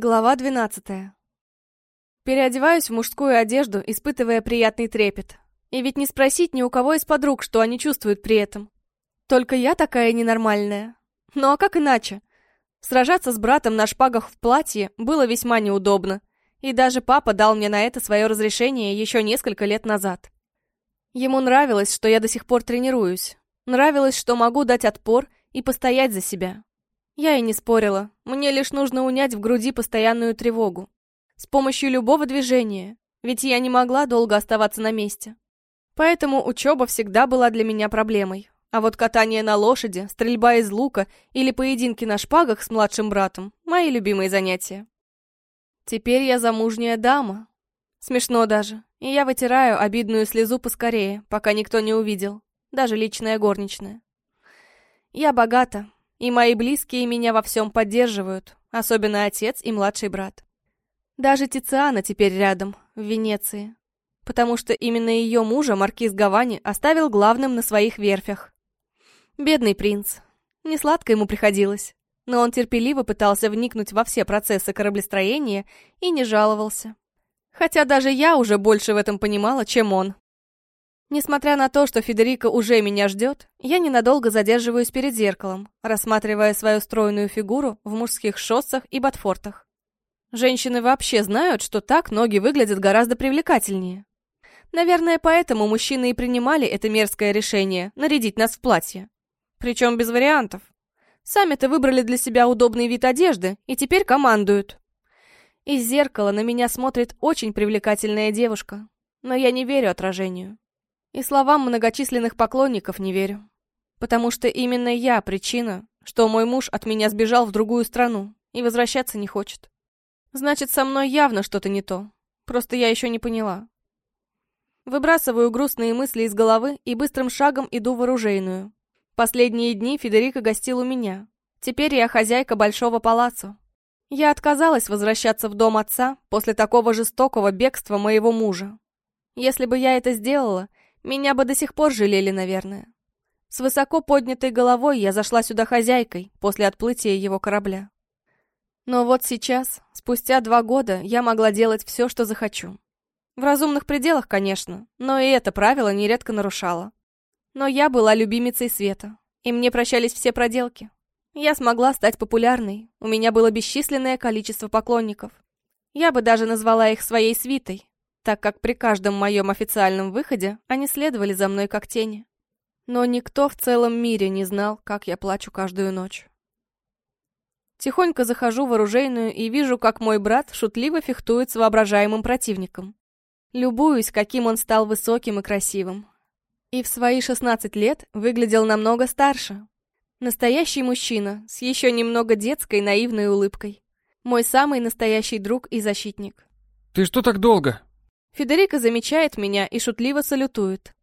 Глава 12. Переодеваюсь в мужскую одежду, испытывая приятный трепет. И ведь не спросить ни у кого из подруг, что они чувствуют при этом. Только я такая ненормальная. Ну а как иначе? Сражаться с братом на шпагах в платье было весьма неудобно. И даже папа дал мне на это свое разрешение еще несколько лет назад. Ему нравилось, что я до сих пор тренируюсь. Нравилось, что могу дать отпор и постоять за себя. Я и не спорила. Мне лишь нужно унять в груди постоянную тревогу. С помощью любого движения. Ведь я не могла долго оставаться на месте. Поэтому учеба всегда была для меня проблемой. А вот катание на лошади, стрельба из лука или поединки на шпагах с младшим братом – мои любимые занятия. Теперь я замужняя дама. Смешно даже. И я вытираю обидную слезу поскорее, пока никто не увидел. Даже личная горничная. Я богата, и мои близкие меня во всем поддерживают, особенно отец и младший брат. Даже Тициана теперь рядом, в Венеции. Потому что именно ее мужа маркиз Гавани оставил главным на своих верфях. Бедный принц. Несладко ему приходилось. Но он терпеливо пытался вникнуть во все процессы кораблестроения и не жаловался. Хотя даже я уже больше в этом понимала, чем он. Несмотря на то, что Федерико уже меня ждет, я ненадолго задерживаюсь перед зеркалом, рассматривая свою стройную фигуру в мужских шоссах и ботфортах. Женщины вообще знают, что так ноги выглядят гораздо привлекательнее. Наверное, поэтому мужчины и принимали это мерзкое решение нарядить нас в платье. Причем без вариантов. Сами-то выбрали для себя удобный вид одежды и теперь командуют. Из зеркала на меня смотрит очень привлекательная девушка, но я не верю отражению. И словам многочисленных поклонников не верю. Потому что именно я причина, что мой муж от меня сбежал в другую страну и возвращаться не хочет. Значит, со мной явно что-то не то. Просто я еще не поняла. Выбрасываю грустные мысли из головы и быстрым шагом иду в оружейную. Последние дни Федерико гостил у меня. Теперь я хозяйка большого палацу. Я отказалась возвращаться в дом отца после такого жестокого бегства моего мужа. Если бы я это сделала, меня бы до сих пор жалели, наверное. С высоко поднятой головой я зашла сюда хозяйкой после отплытия его корабля. Но вот сейчас, спустя два года, я могла делать все, что захочу. В разумных пределах, конечно, но и это правило нередко нарушало. Но я была любимицей света, и мне прощались все проделки. Я смогла стать популярной, у меня было бесчисленное количество поклонников. Я бы даже назвала их своей свитой, так как при каждом моем официальном выходе они следовали за мной как тени. Но никто в целом мире не знал, как я плачу каждую ночь. Тихонько захожу в оружейную и вижу, как мой брат шутливо фехтует с воображаемым противником. Любуюсь, каким он стал высоким и красивым. И в свои 16 лет выглядел намного старше. Настоящий мужчина, с еще немного детской наивной улыбкой. Мой самый настоящий друг и защитник. «Ты что так долго?» Федерико замечает меня и шутливо салютует.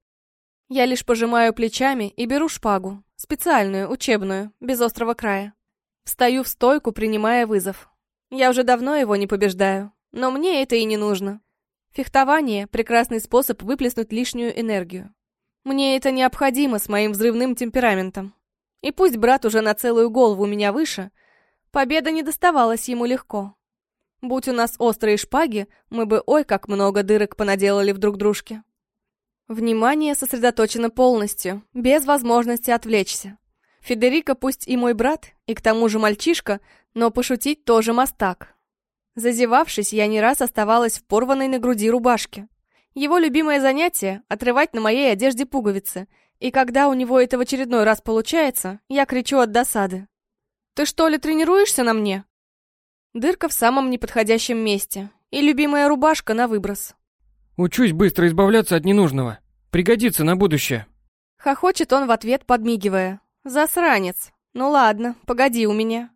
Я лишь пожимаю плечами и беру шпагу, специальную, учебную, без острого края. Встаю в стойку, принимая вызов. Я уже давно его не побеждаю, но мне это и не нужно. Фехтование – прекрасный способ выплеснуть лишнюю энергию. Мне это необходимо с моим взрывным темпераментом. И пусть брат уже на целую голову меня выше, победа не доставалась ему легко. Будь у нас острые шпаги, мы бы ой как много дырок понаделали в друг дружке. Внимание сосредоточено полностью, без возможности отвлечься. Федерико пусть и мой брат, и к тому же мальчишка, но пошутить тоже мастак. Зазевавшись, я не раз оставалась в порванной на груди рубашке. Его любимое занятие — отрывать на моей одежде пуговицы, и когда у него это в очередной раз получается, я кричу от досады. «Ты что ли тренируешься на мне?» Дырка в самом неподходящем месте. И любимая рубашка на выброс. Учусь быстро избавляться от ненужного. Пригодится на будущее. Хохочет он в ответ, подмигивая. Засранец. Ну ладно, погоди у меня.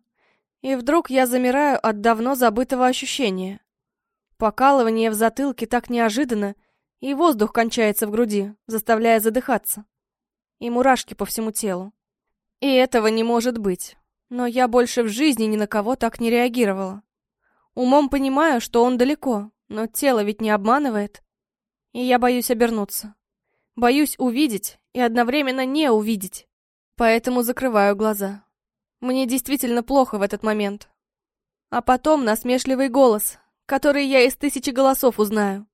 И вдруг я замираю от давно забытого ощущения. Покалывание в затылке так неожиданно, и воздух кончается в груди, заставляя задыхаться. И мурашки по всему телу. И этого не может быть. Но я больше в жизни ни на кого так не реагировала. Умом понимаю, что он далеко, но тело ведь не обманывает. И я боюсь обернуться. Боюсь увидеть и одновременно не увидеть. Поэтому закрываю глаза. Мне действительно плохо в этот момент. А потом насмешливый голос, который я из тысячи голосов узнаю.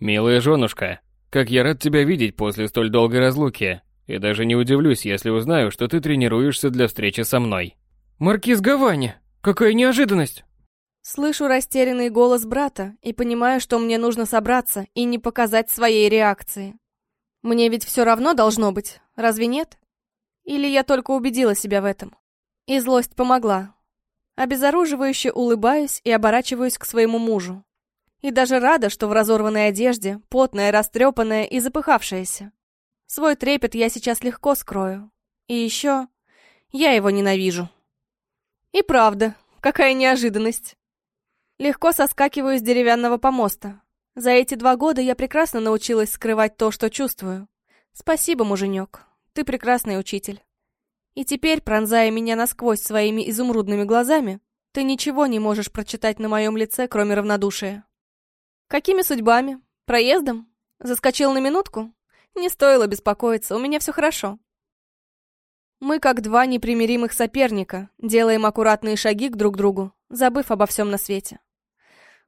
«Милая женушка, как я рад тебя видеть после столь долгой разлуки. И даже не удивлюсь, если узнаю, что ты тренируешься для встречи со мной». «Маркиз Гавани, какая неожиданность!» Слышу растерянный голос брата и понимаю, что мне нужно собраться и не показать своей реакции. Мне ведь все равно должно быть, разве нет? Или я только убедила себя в этом? И злость помогла. Обезоруживающе улыбаюсь и оборачиваюсь к своему мужу. И даже рада, что в разорванной одежде, потная, растрепанная и запыхавшаяся. Свой трепет я сейчас легко скрою. И еще я его ненавижу. И правда, какая неожиданность. Легко соскакиваю с деревянного помоста. За эти два года я прекрасно научилась скрывать то, что чувствую. Спасибо, муженек. Ты прекрасный учитель. И теперь, пронзая меня насквозь своими изумрудными глазами, ты ничего не можешь прочитать на моем лице, кроме равнодушия. Какими судьбами? Проездом? Заскочил на минутку? Не стоило беспокоиться, у меня все хорошо. Мы, как два непримиримых соперника, делаем аккуратные шаги к друг другу, забыв обо всем на свете.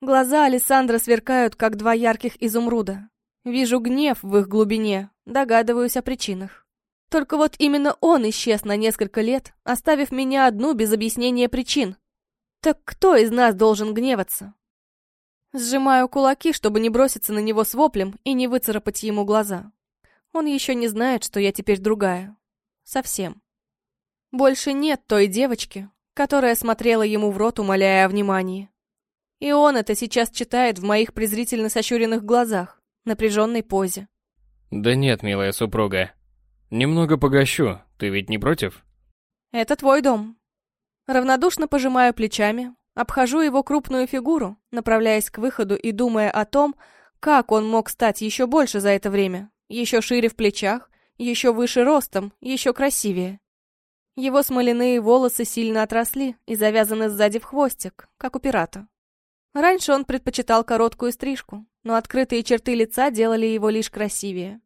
Глаза Александра сверкают, как два ярких изумруда. Вижу гнев в их глубине, догадываюсь о причинах. Только вот именно он исчез на несколько лет, оставив меня одну без объяснения причин. Так кто из нас должен гневаться? Сжимаю кулаки, чтобы не броситься на него с воплем и не выцарапать ему глаза. Он еще не знает, что я теперь другая. Совсем. Больше нет той девочки, которая смотрела ему в рот, умоляя о внимании. И он это сейчас читает в моих презрительно сощуренных глазах, напряженной позе. Да нет, милая супруга. Немного погощу, ты ведь не против? Это твой дом. Равнодушно пожимаю плечами, обхожу его крупную фигуру, направляясь к выходу и думая о том, как он мог стать еще больше за это время, еще шире в плечах, еще выше ростом, еще красивее. Его смоляные волосы сильно отросли и завязаны сзади в хвостик, как у пирата. Раньше он предпочитал короткую стрижку, но открытые черты лица делали его лишь красивее.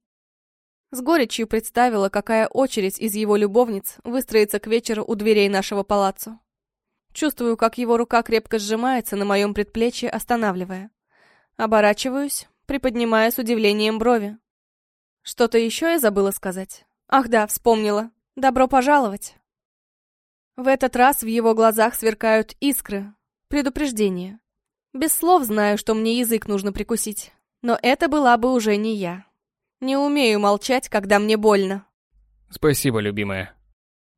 С горечью представила, какая очередь из его любовниц выстроится к вечеру у дверей нашего палаццо. Чувствую, как его рука крепко сжимается на моем предплечье, останавливая. Оборачиваюсь, приподнимая с удивлением брови. Что-то еще я забыла сказать? Ах да, вспомнила. Добро пожаловать. В этот раз в его глазах сверкают искры, предупреждение. Без слов знаю, что мне язык нужно прикусить. Но это была бы уже не я. Не умею молчать, когда мне больно. Спасибо, любимая.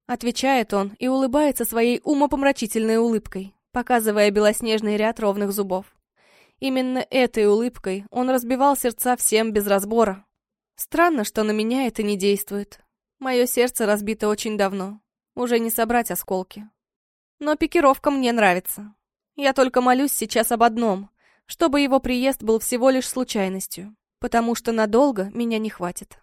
Отвечает он и улыбается своей умопомрачительной улыбкой, показывая белоснежный ряд ровных зубов. Именно этой улыбкой он разбивал сердца всем без разбора. Странно, что на меня это не действует. Мое сердце разбито очень давно. Уже не собрать осколки. Но пикировка мне нравится. Я только молюсь сейчас об одном, чтобы его приезд был всего лишь случайностью, потому что надолго меня не хватит.